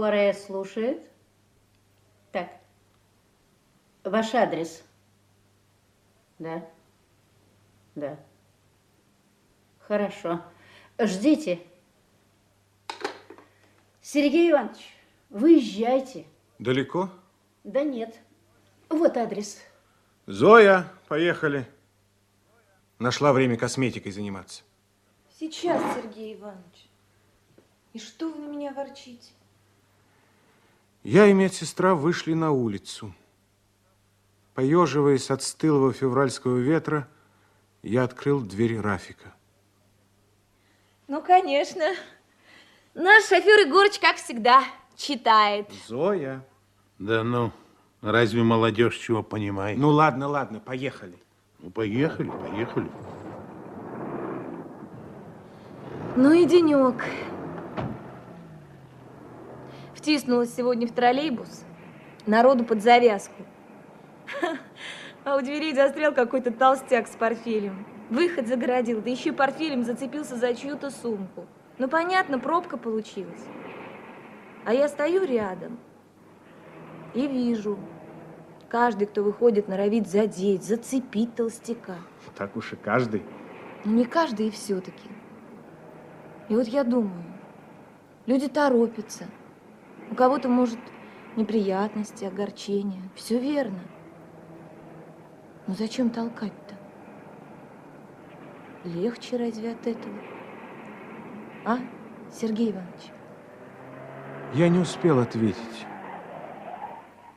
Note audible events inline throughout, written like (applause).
МВС слушает. Так, ваш адрес. Да, да. Хорошо. Ждите. Сергей Иванович, выезжайте. Далеко? Да нет. Вот адрес. Зоя, поехали. Нашла время косметикой заниматься. Сейчас, Сергей Иванович. И что вы на меня ворчите? Я и медсестра вышли на улицу. Поеживаясь от стылого февральского ветра, я открыл дверь Рафика. Ну, конечно. Наш шофер Егорыч, как всегда, читает. Зоя. Да ну, разве молодежь чего понимает? Ну ладно, ладно, поехали. Ну, поехали, поехали. Ну и денек. Втиснулась сегодня в троллейбус. Народу под завязку. (laughs) А у дверей застрял какой-то толстяк с портфелем. Выход загородил, да еще портфелем зацепился за чью-то сумку. Ну, понятно, пробка получилась. А я стою рядом и вижу. Каждый, кто выходит, норовит задеть, зацепить толстяка. Так уж и каждый. Ну, не каждый и все-таки. И вот я думаю, люди торопятся. У кого-то, может, неприятности, огорчения. Все верно. Но зачем толкать-то? Легче разве от этого? А, Сергей Иванович? Я не успел ответить.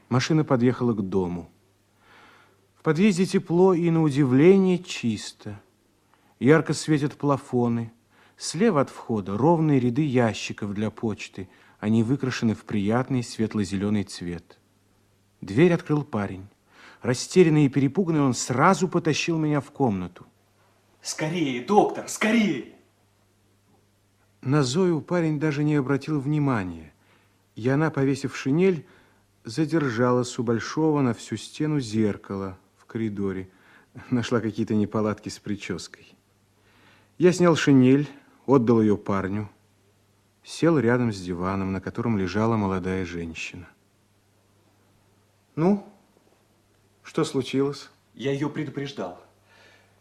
Машина подъехала к дому. В подъезде тепло и, на удивление, чисто. Ярко светят плафоны. Слева от входа ровные ряды ящиков для почты. Они выкрашены в приятный светло-зеленый цвет. Дверь открыл парень. Растерянный и перепуганный, он сразу потащил меня в комнату. Скорее, доктор, скорее! На Зою парень даже не обратил внимания, и она, повесив шинель, задержалась у большого на всю стену зеркала в коридоре. Нашла какие-то неполадки с прической. Я снял шинель, отдал ее парню, сел рядом с диваном, на котором лежала молодая женщина. Ну, что случилось? Я ее предупреждал.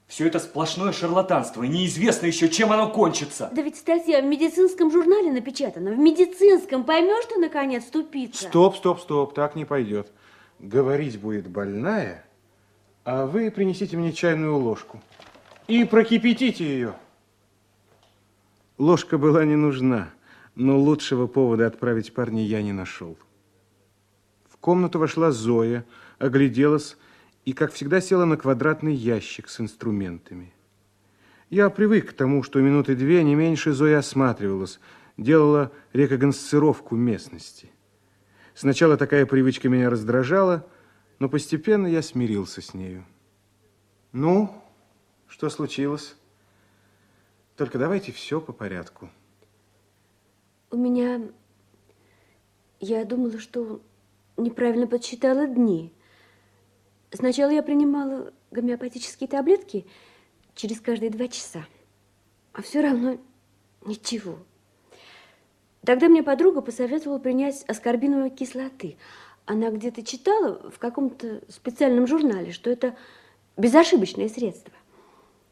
Все это сплошное шарлатанство, и неизвестно еще, чем оно кончится. Да ведь статья в медицинском журнале напечатана. В медицинском поймешь ты, наконец, тупица? Стоп, стоп, стоп, так не пойдет. Говорить будет больная, а вы принесите мне чайную ложку и прокипятите ее. Ложка была не нужна, но лучшего повода отправить парня я не нашел. В комнату вошла Зоя, огляделась и, как всегда, села на квадратный ящик с инструментами. Я привык к тому, что минуты две, не меньше, Зоя осматривалась, делала рекогносцировку местности. Сначала такая привычка меня раздражала, но постепенно я смирился с нею. Ну, что случилось? Только давайте все по порядку. У меня... Я думала, что неправильно подсчитала дни. Сначала я принимала гомеопатические таблетки через каждые два часа. А все равно ничего. Тогда мне подруга посоветовала принять аскорбиновой кислоты. Она где-то читала в каком-то специальном журнале, что это безошибочное средство.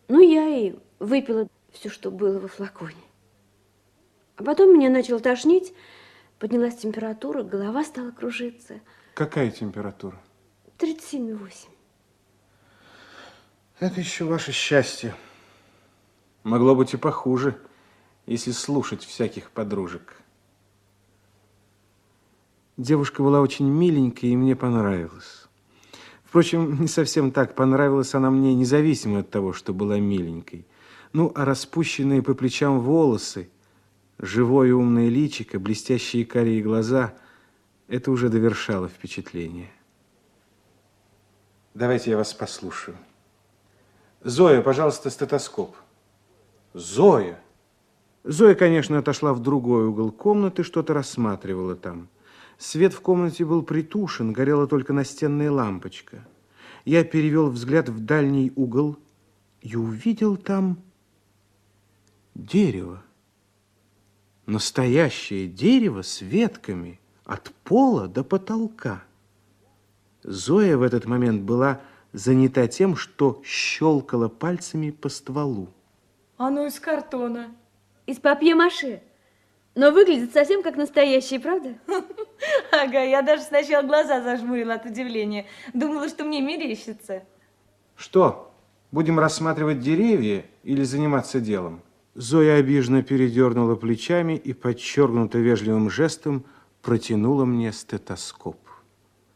Ну, я и выпила все, что было во флаконе. А потом меня начало тошнить, поднялась температура, голова стала кружиться. Какая температура? 37,8. Это еще ваше счастье. Могло быть и похуже, если слушать всяких подружек. Девушка была очень миленькая и мне понравилась. Впрочем, не совсем так. Понравилась она мне независимо от того, что была миленькой. Ну, а распущенные по плечам волосы, живое умное личико, блестящие карие глаза – это уже довершало впечатление. Давайте я вас послушаю. Зоя, пожалуйста, стетоскоп. Зоя! Зоя, конечно, отошла в другой угол комнаты, что-то рассматривала там. Свет в комнате был притушен, горела только настенная лампочка. Я перевел взгляд в дальний угол и увидел там дерево. Настоящее дерево с ветками, от пола до потолка. Зоя в этот момент была занята тем, что щелкала пальцами по стволу. Оно из картона. Из папье-маше. Но выглядит совсем как настоящий, правда? (laughs) Ага, я даже сначала глаза зажмурила от удивления. Думала, что мне мерещится. Что, будем рассматривать деревья или заниматься делом? Зоя обиженно передернула плечами и подчеркнуто вежливым жестом протянула мне стетоскоп.